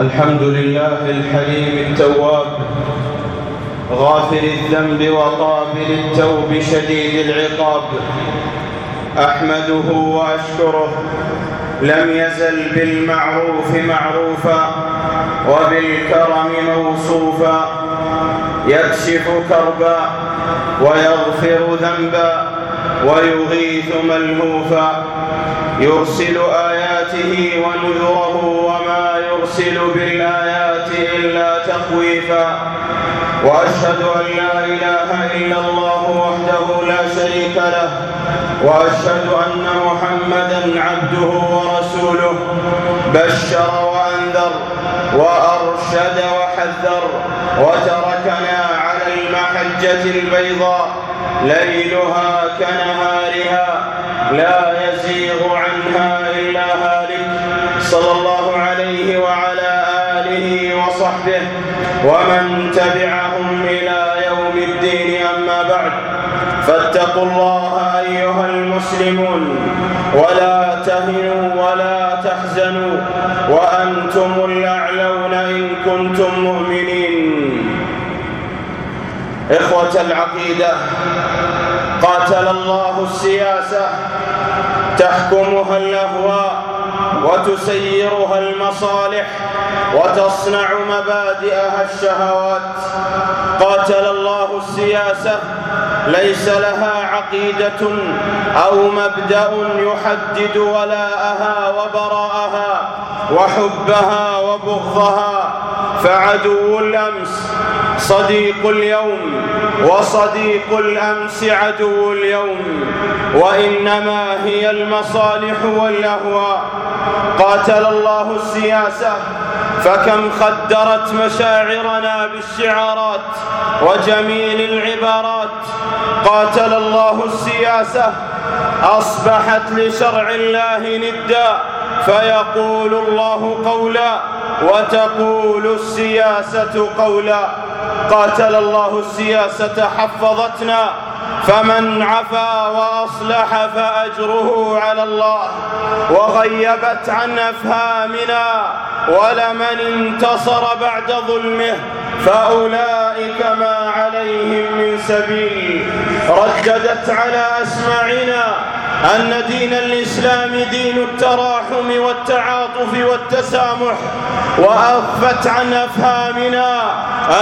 الحمد لله الحليم التواب غافر الذنب وقابل التوب شديد العقاب. أحمده وأشكره لم يزل بالمعروف معروفا وبالكرم موصوفا. يكشف كربا ويغفر ذنبا ويغيث ملهوفا. يرسل آياته ونذره وما يرسل بالآيات إلا تخويفا وأشهد أن لا إله إلا الله وحده لا شريك له وأشهد أن محمدا عبده ورسوله بشر وأنذر وأرشد وحذر وتركنا على المحجة البيضاء ليلها كنهارها لا يزيغ عنها إلا هالك. صلى الله عليه وعلى آله وصحبه. ومن تبعهم إلى يوم الدين أما بعد. فاتقوا الله أيها المسلمون. ولا تهنوا ولا تحزنوا. وأنتم الأعلون إن كنتم مؤمنين. إخوة العقيدة قاتل الله السياسة تحكمها الاهواء وتسيرها المصالح وتصنع مبادئها الشهوات. قاتل الله السياسة ليس لها عقيدة أو مبدأ يحدد ولاءها وبراءها وحبها وبغضها. فعدو الأمس صديق اليوم وصديق الأمس عدو اليوم. وإنما هي المصالح والأهواء. قاتل الله السياسة فكم خدرت مشاعرنا بالشعارات وجميل العبارات. قاتل الله السياسة أصبحت لشرع الله ندا فيقول الله قولا وتقول السياسة قولا. قاتل الله السياسة حفظتنا. فمن عفا وأصلح فأجره على الله. وغيبت عن أفهامنا ولمن انتصر بعد ظلمه. فأولئك ما عليهم من سبيل. رددت على أسماعنا. أن دين الإسلام دين التراحم والتعاطف والتسامح واخفت عن أفهامنا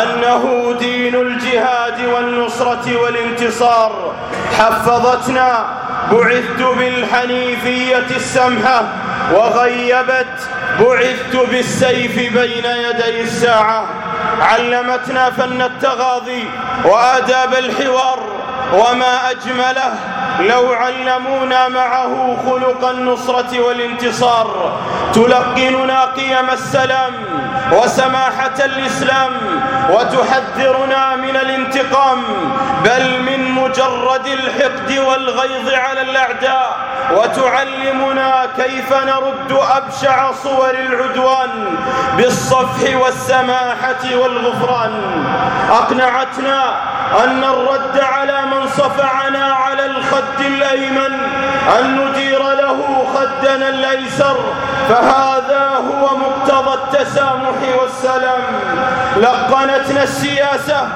أنه دين الجهاد والنصرة والانتصار. حفظتنا بعثت بالحنيفية السمحة وغيبت بعثت بالسيف بين يدي الساعة. علمتنا فن التغاضي وآداب الحوار وما أجمله. لو علمونا معه خلق النصرة والانتصار تلقننا قيم السلام وسماحة الإسلام وتحذرنا من الانتقام. بل من مجرد الحقد والغيظ على الأعداء وتعلمنا كيف نرد أبشع صور العدوان بالصفح والسماحة والغفران. أقنعتنا أن الرد على من صفعنا على الخد الأيمن أن ندير له خدنا الأيسر فهذا هو مقتضى التسامح والسلام. لقنتنا السياسة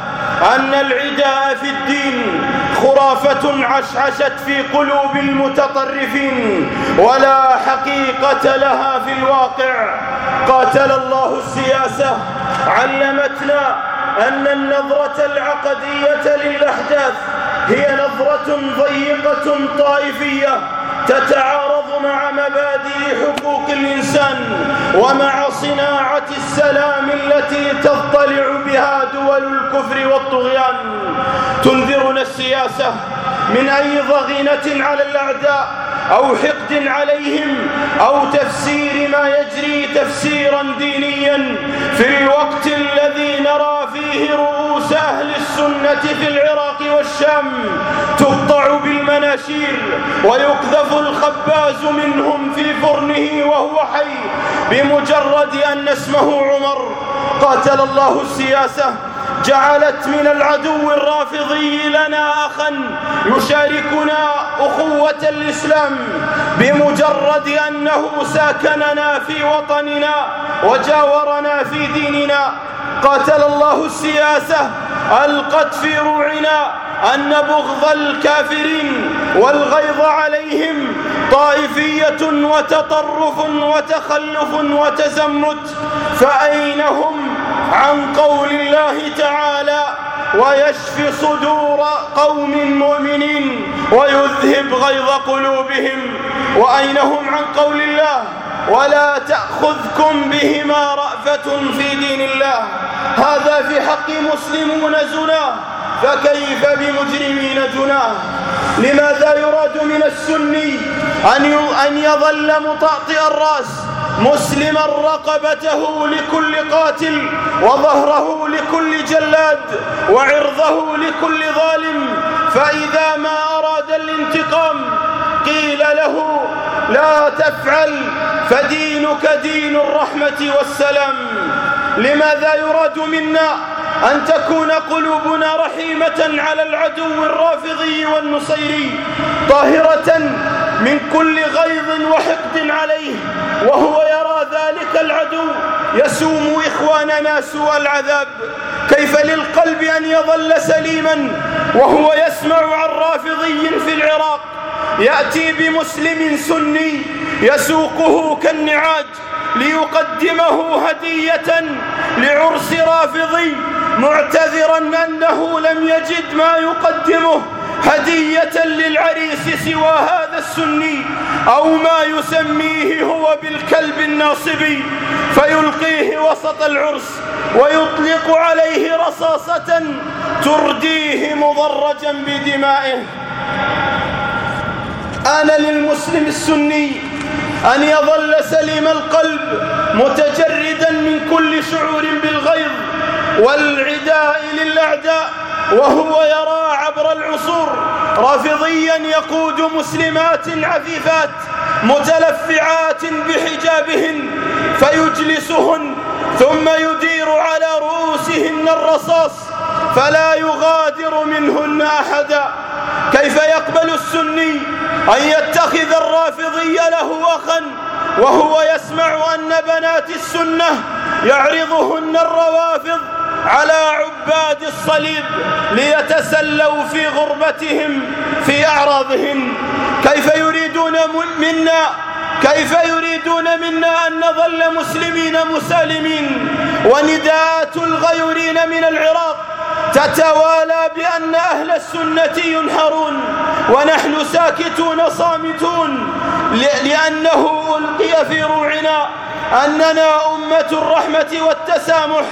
أن العداء في الدين خرافة عشعشت في قلوب المتطرفين ولا حقيقة لها في الواقع. قاتل الله السياسة علمتنا أن النظرة العقدية للأحداث هي نظرة ضيقة طائفية تتعارض مع مبادئ حقوق الإنسان ومع صناعة السلام التي تضطلع بها دول الكفر والطغيان. تنذرنا السياسة من أي ضغينة على الأعداء أو حقد عليهم أو تفسير ما يجري تفسيرا دينيا في الوقت في العراق والشام تقطع بالمناشير ويقذف الخباز منهم في فرنه وهو حي بمجرد أن اسمه عمر. قاتل الله السياسة جعلت من العدو الرافضي لنا أخا يشاركنا أخوة الإسلام بمجرد أنه ساكننا في وطننا. وجاورنا في ديننا قاتل الله السياسة ألقت في روعنا أن بغض الكافرين والغيظ عليهم طائفية وتطرف وتخلف وتزمت فأين هم عن قول الله تعالى؟ ويشفي صدور قوم مؤمنين ويذهب غيظ قلوبهم وأين هم عن قول الله؟ ولا تأخذكم بهما رأفة في دين الله. هذا في حق مسلمون زنا. فكيف بمجرمين جناه لماذا يراد من السني أن يظل مطأطئ الرأس مسلما رقبته لكل قاتل وظهره لكل جلاد وعرضه لكل ظالم؟ فإذا ما أراد الانتقام قيل له لا تفعل فدينك دين الرحمة والسلام. لماذا يراد منا أن تكون قلوبنا رحيمة على العدو الرافضي والنصيري طاهرة من كل غيظ وحقد عليه وهو يرى ذلك العدو يسوم إخواننا سوء العذاب. كيف للقلب أن يظل سليما وهو يسمع عن رافضي في العراق؟ يأتي بمسلم سني يسوقه كالنعاج ليقدمه هدية لعرس رافضي معتذرا أنه لم يجد ما يقدمه هدية للعريس سوى هذا السني أو ما يسميه هو بالكلب الناصبي فيلقيه وسط العرس ويطلق عليه رصاصة ترديه مضرجا بدمائه. آن للمسلم السني أن يظل سليم القلب متجردا من كل شعور بالغيظ والعداء للأعداء وهو يرى عبر العصور رافضيا يقود مسلمات عفيفات متلفعات بحجابهن فيجلسهن ثم يدير على رؤوسهن الرصاص فلا يغادر منهن أحدا. كيف يقبل السني أن يتخذ الرافضي له أخا وهو يسمع أن بنات السنة يعرضهن الروافض على عباد الصليب ليتسلوا في غربتهم في أعراضهم كيف يريدون منا كيف يريدون منا أن نظل مسلمين مسالمين؟ ونداءات الغيورين من العراق تتوالى بأن أهل السنة ينحرون ونحن ساكتون صامتون لأنه ألقي في روعنا أننا أمة الرحمة والتسامح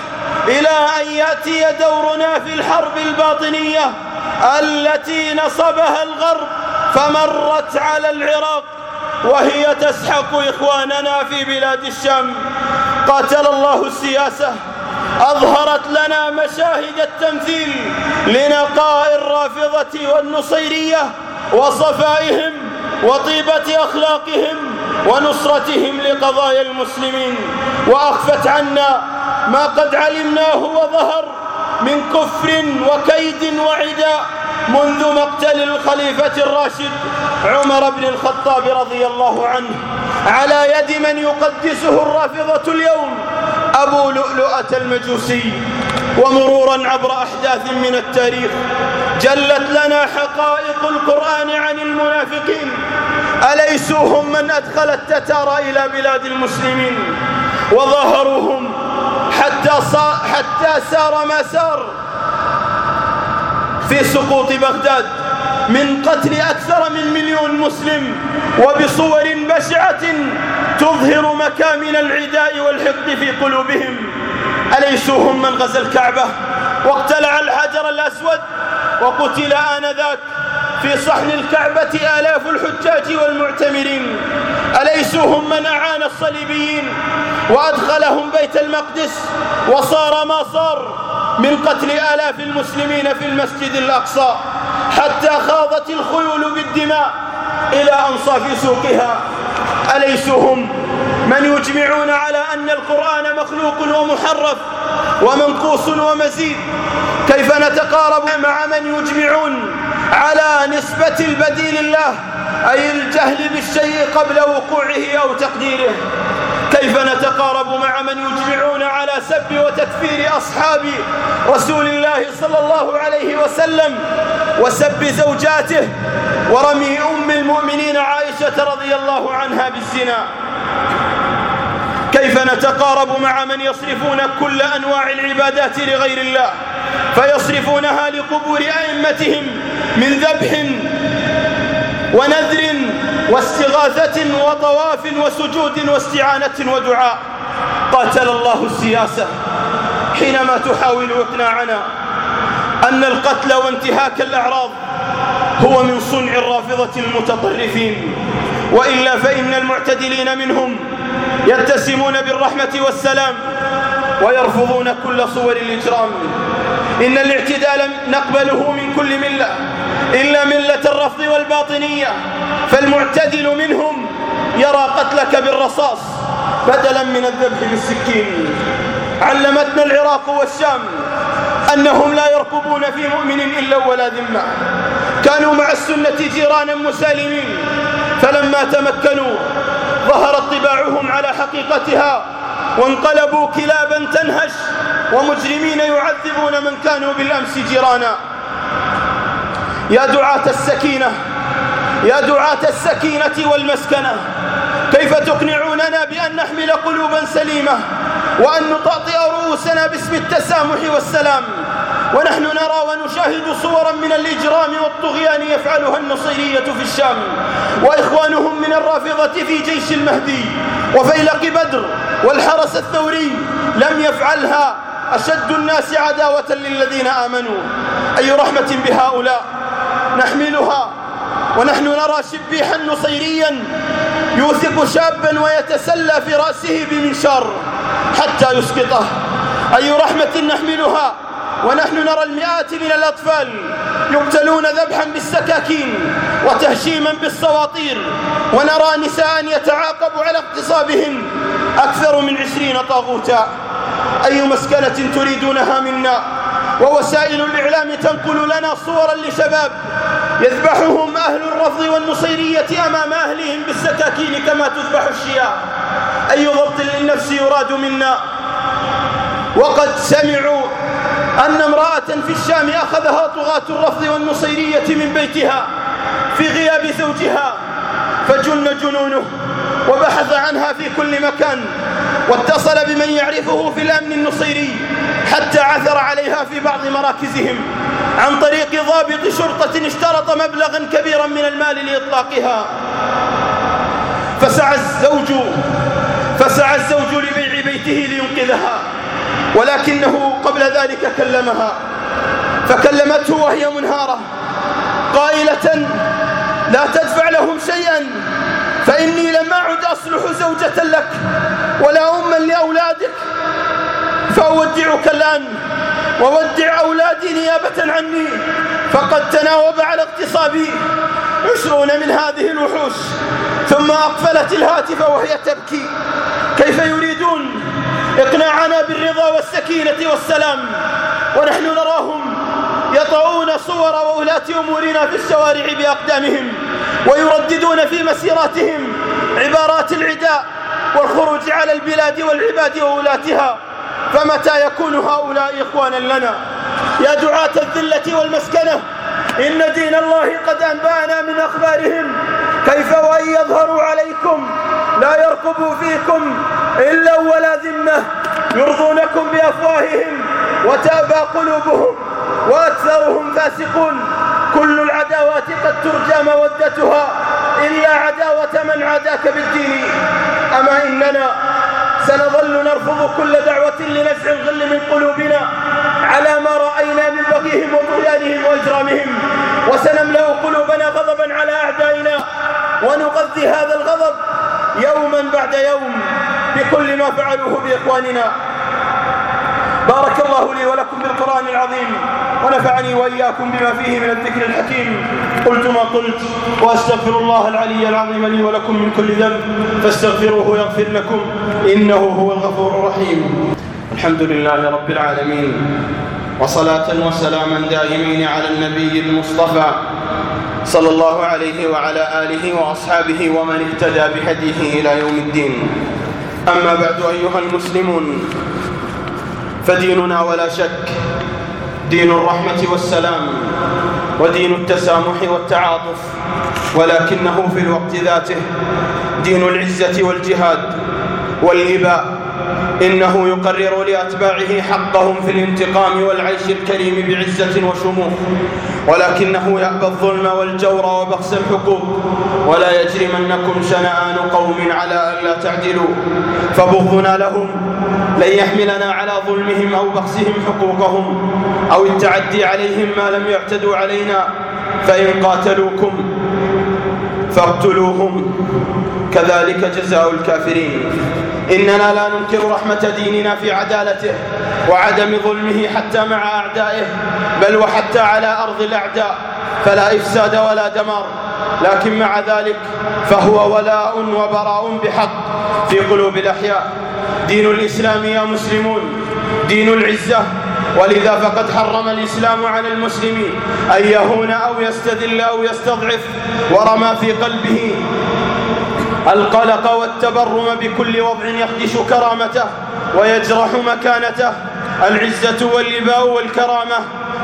إلى أن يأتي دورنا في الحرب الباطنية التي نصبها الغرب فمرت على العراق وهي تسحق إخواننا في بلاد الشام. قاتل الله السياسة أظهرت لنا مشاهد التمثيل لنقاء الرافضة والنصيرية وصفائهم وطيبة أخلاقهم ونصرتهم لقضايا المسلمين. وأخفت عنا ما قد علمناه وظهر من كفر وكيد وعداء منذ مقتل الخليفة الراشد عمر بن الخطاب رضي الله عنه. على يد من يقدسه الرافضة اليوم أبو لؤلؤة المجوسي ومرورا عبر أحداث من التاريخ جلت لنا حقائق القرآن عن المنافقين. أليسوا هم من أدخل التتار إلى بلاد المسلمين؟ وظهروهم حتى, حتى سار ما سار في سقوط بغداد. من قتل أكثر من مليون مسلم وبصور بشعة تظهر مكامن العداء والحقد في قلوبهم. أليسوا هم من غزا الكعبة؟ واقتلع الحجر الأسود وقتل آنذاك في صحن الكعبة آلاف الحجاج والمعتمرين. أليسوا هم من أعان الصليبيين وأدخلهم بيت المقدس وصار ما صار من قتل آلاف المسلمين في المسجد الأقصى؟ حتى خاضت الخيول بالدماء إلى أنصاف سوقها. أليسوا هم من يجمعون على أن القرآن مخلوق ومحرف ومنقوص ومزيد؟ كيف نتقارب مع من يجمعون على نسبة البديل الله أي الجهل بالشيء قبل وقوعه أو تقديره؟ كيف نتقارب مع من يجمعون على سب وتكفير أصحاب رسول الله صلى الله عليه وسلم وسب زوجاته ورمي أم المؤمنين عائشة رضي الله عنها بالزنا؟ كيف نتقارب مع من يصرفون كل أنواع العبادات لغير الله فيصرفونها لقبور أئمتهم من ذبح ونذر واستغاثة وطواف وسجود واستعانة ودعاء. قاتل الله السياسة حينما تحاول إقناعنا أن القتل وانتهاك الأعراض هو من صنع الرافضة المتطرفين. وإلا فإن المعتدلين منهم يتسمون بالرحمة والسلام ويرفضون كل صور الإجرام. إن الاعتدال نقبله من كل ملة. إلا ملة الرفض والباطنية. فالمعتدل منهم يرى قتلك بالرصاص بدلا من الذبح بالسكين. علمتنا العراق والشام أنهم لا يرقبون في مؤمن إلا ولا ذمة. كانوا مع السنة جيرانا مسالمين. فلما تمكنوا ظهرت طباعهم على حقيقتها وانقلبوا كلابا تنهش ومجرمين يعذبون من كانوا بالأمس جيرانا. يا دعاة السكينة يا دعاة السكينة والمسكنة كيف تقنعوننا بأن نحمل قلوبا سليمة وأن نطأطئ رؤوسنا باسم التسامح والسلام؟ ونحن نرى ونشاهد صورا من الإجرام والطغيان يفعلها النصيرية في الشام وإخوانهم من الرافضة في جيش المهدي وفيلق بدر والحرس الثوري لم يفعلها أشد الناس عداوة للذين آمنوا. أي رحمة بهؤلاء؟ نحملها ونحن نرى شبيحا نصيريا يوثق شابا ويتسلى في رأسه بمنشار حتى يسقطه. أي رحمة نحملها ونحن نرى المئات من الأطفال يقتلون ذبحا بالسكاكين وتهشيما بالسواطير ونرى نساء يتعاقب على اغتصابهن أكثر من عشرين طاغوتا. أي مسكنة تريدونها منا؟ ووسائل الإعلام تنقل لنا صورا لشباب يذبحهم أهل الرفض والنصيرية أمام أهلهم بالسكاكين كما تذبح الشياه. أي ضبط للنفس يراد منا. وقد سمعوا أن امرأة في الشام أخذها طغاة الرفض والنصيرية من بيتها في غياب زوجها فجن جنونه وبحث عنها في كل مكان. واتصل بمن يعرفه في الأمن النصيري حتى عثر عليها في بعض مراكزهم عن طريق ضابط شرطة اشترط مبلغا كبيرا من المال لإطلاقها. فسعى الزوج فسعى الزوج لبيع بيته لينقذها ولكنه قبل ذلك كلمها فكلمته وهي منهارة قائلة لا تدفع لهم شيئا فإني لم أعد أصلح زوجة لك ولا أما لأولادك. فأودعك الآن وودع أولادي نيابة عني. فقد تناوب على اغتصابي عشرون من هذه الوحوش ثم أقفلت الهاتف وهي تبكي. كيف يريدون إقناعنا بالرضا والسكينة والسلام؟ ونحن نراهم يطعون صور وولاة أمورنا في الشوارع بأقدامهم. ويرددون في مسيراتهم عبارات العداء والخروج على البلاد والعباد وولاتها. فمتى يكون هؤلاء إخوانا لنا؟ يا دعاة الذلة والمسكنة إن دين الله قد أنبانا من أخبارهم. كيف وإن يظهروا عليكم لا يرقبوا فيكم إلا ولا ذمة. يرضونكم بأفواههم وتأبى قلوبهم وأكثرهم فاسقون. كل العداوات قد ترجى مودتها إلا عداوة من عاداك بالدين. أما إننا سنظل نرفض كل دعوة لنزع الغل من قلوبنا على ما رأينا من بغيهم وطغيانهم وإجرامهم. وسنملأ قلوبنا غضبا على أعدائنا. ونغذي هذا الغضب يوما بعد يوم بكل ما فعلوه بإخواننا. بارك الله لي ولكم بالقرآن العظيم ونفعني وإياكم بما فيه من الذكر الحكيم. قلت ما قلت وأستغفر الله العلي العظيم لي ولكم من كل ذنب فاستغفروه يغفر لكم إنه هو الغفور الرحيم. الحمد لله رب العالمين وصلاة وسلاما دائمين على النبي المصطفى صلى الله عليه وعلى آله وأصحابه ومن اهتدى بهديه إلى يوم الدين. أما بعد أيها المسلمون فديننا ولا شك دين الرحمة والسلام ودين التسامح والتعاطف ولكنه في الوقت ذاته دين العزة والجهاد والإباء. إنه يقرر لأتباعه حقهم في الانتقام والعيش الكريم بعزة وشموخ. ولكنه يأبى الظلم والجور وبخس الحقوق. ولا يجرمنكم شنآن قوم على ألا تعدلوا. فبغضنا لهم. لن يحملنا على ظلمهم أو بخسهم حقوقهم. أو التعدي عليهم ما لم يعتدوا علينا. فإن قاتلوكم فاقتلوهم. كذلك جزاء الكافرين. إننا لا ننكر رحمة ديننا في عدالته وعدم ظلمه حتى مع أعدائه بل وحتى على أرض الأعداء. فلا إفساد ولا دمار. لكن مع ذلك فهو ولاء وبراء بحق في قلوب الأحياء. دين الإسلام يا مسلمون دين العزة ولذا فقد حرم الإسلام على المسلم أن يهون أو يستذل أو يستضعف ورمى في قلبه القلق والتبرم بكل وضع يخدش كرامته ويجرح مكانته العزة واللباء والكرامة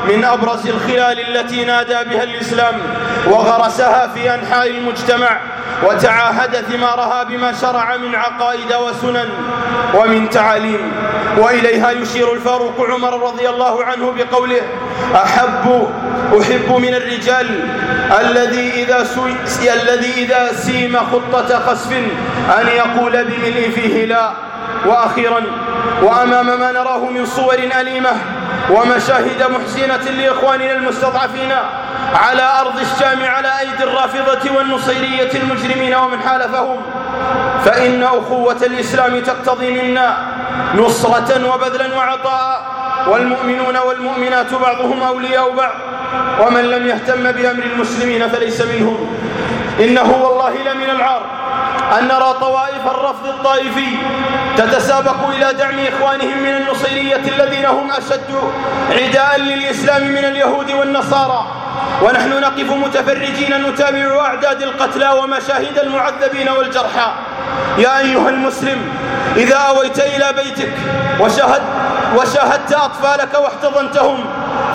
من أبرز الخلال التي نادى بها الإسلام وغرسها في أنحاء المجتمع وتعاهد ثمارها بما شرع من عقائد وسنن ومن تعاليم. وإليها يشير الفاروق عمر رضي الله عنه بقوله أحب أحب من الرجال الذي إذا, الذي إذا سيم خطة خسف أن يقول بملء فيه لا. وأخيرا وأمام ما نراه من صور أليمة ومشاهد محزنة لإخواننا المستضعفين على أرض الشام على أيدي الرافضة والنصيرية المجرمين ومن حالفهم فإن أخوة الإسلام تقتضي منا نصرة وبذلا وعطاء والمؤمنون والمؤمنات بعضهم أولياء بعض ومن لم يهتم بأمر المسلمين فليس منهم. إنه والله لمن العار أن نرى طوائف الرفض الطائفي تتسابق إلى دعم إخوانهم من النصيرية الذين هم أشد عداء للإسلام من اليهود والنصارى. ونحن نقف متفرجين نتابع أعداد القتلى ومشاهد المعذبين والجرحى. يا أيها المسلم إذا أويت إلى بيتك وشاهد وشاهدت أطفالك واحتضنتهم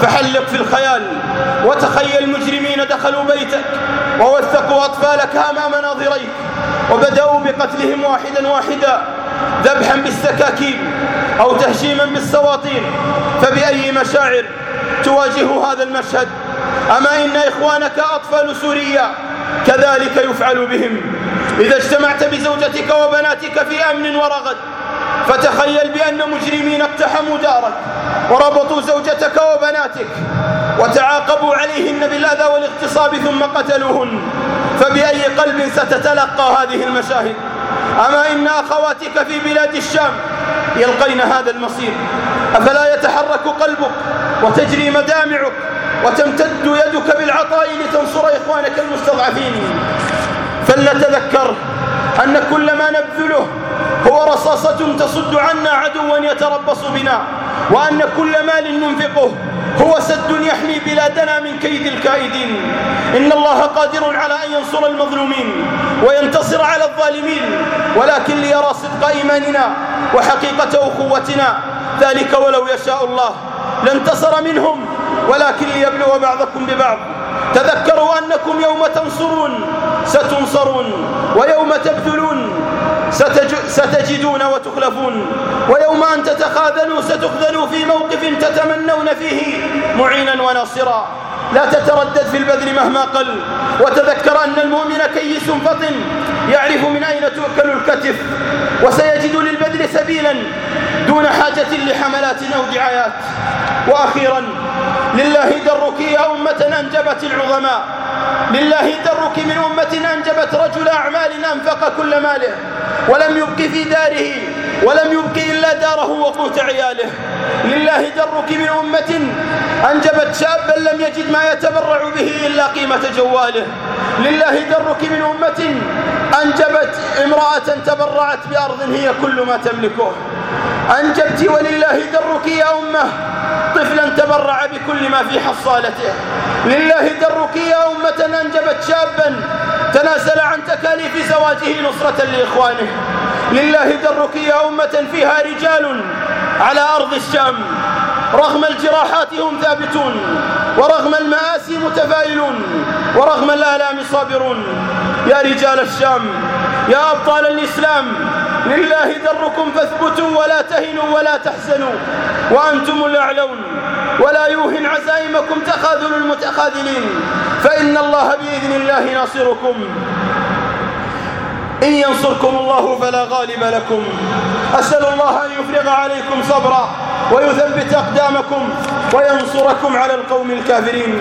فحلق في الخيال. وتخيل مجرمين دخلوا بيتك ووثقوا أطفالك أمام ناظريك وبدأوا بقتلهم واحدا واحدا ذبحا بالسكاكين أو تهشيما بالسواطين. فبأي مشاعر تواجه هذا المشهد؟ أما إن إخوانك أطفال سوريا كذلك يفعل بهم. إذا اجتمعت بزوجتك وبناتك في أمن ورغد فتخيل بأن مجرمين اقتحموا دارك وربطوا زوجتك وبناتك وتعاقبوا عليهن بالأذى والاغتصاب ثم قتلوهن فبأي قلب ستتلقى هذه المشاهد؟ أما إن أخواتك في بلاد الشام يلقين هذا المصير أفلا يتحرك قلبك وتجري مدامعك وتمتد يدك بالعطاء لتنصر إخوانك المستضعفين. فلنتذكر أن كل ما نبذله هو رصاصة تصد عنا عدوا يتربص بنا وأن كل مال ننفقه هو سد يحمي بلادنا من كيد الكائدين. إن الله قادر على أن ينصر المظلومين وينتصر على الظالمين ولكن ليرى صدق إيماننا وحقيقة أخوتنا ذلك ولو يشاء الله. لانتصر منهم ولكن ليبلو بعضكم ببعض. تذكروا أنكم يوم تنصرون ستنصرون ويوم تبذلون ستجدون وتخلفون ويوم أن تتخاذلوا ستخذلوا في موقف تتمنون فيه معينا وناصرا. لا تتردد في البذل مهما قل. وتذكر أن المؤمن كيس فطن يعرف من أين تؤكل الكتف وسيجد للبذل سبيلا دون حاجة لحملات أو دعايات وأخيرا لله درك يا أمة أنجبت العظماء. لله درك من أمة أنجبت رجل أعمال أنفق كل ماله. ولم يبق في داره ولم يبق إلا داره وقوت عياله. لله درك من أمة أنجبت شابا لم يجد ما يتبرع به إلا قيمة جواله. لله درك من أمة أنجبت امرأة تبرعت بأرض هي كل ما تملكه. أنجبت ولله درك يا أمة. طفلا تبرع بكل ما في حصالته. لله درك يا أمة أنجبت شابا. تنازل عن تكاليف زواجه نصرة لإخوانه. لله درك يا أمة فيها رجال على أرض الشام. رغم الجراحات هم ثابتون ورغم المآسي متفائلون ورغم الآلام صابرون. يا رجال الشام يا أبطال الإسلام لله دركم فاثبتوا ولا تهنوا ولا تحزنوا وأنتم الأعلون ولا يوهن عزائمكم تخاذل المتخاذلين فإن الله بإذن الله ناصركم إن ينصركم الله فلا غالب لكم أسأل الله أن يفرغ عليكم صبرا ويثبت أقدامكم وينصركم على القوم الكافرين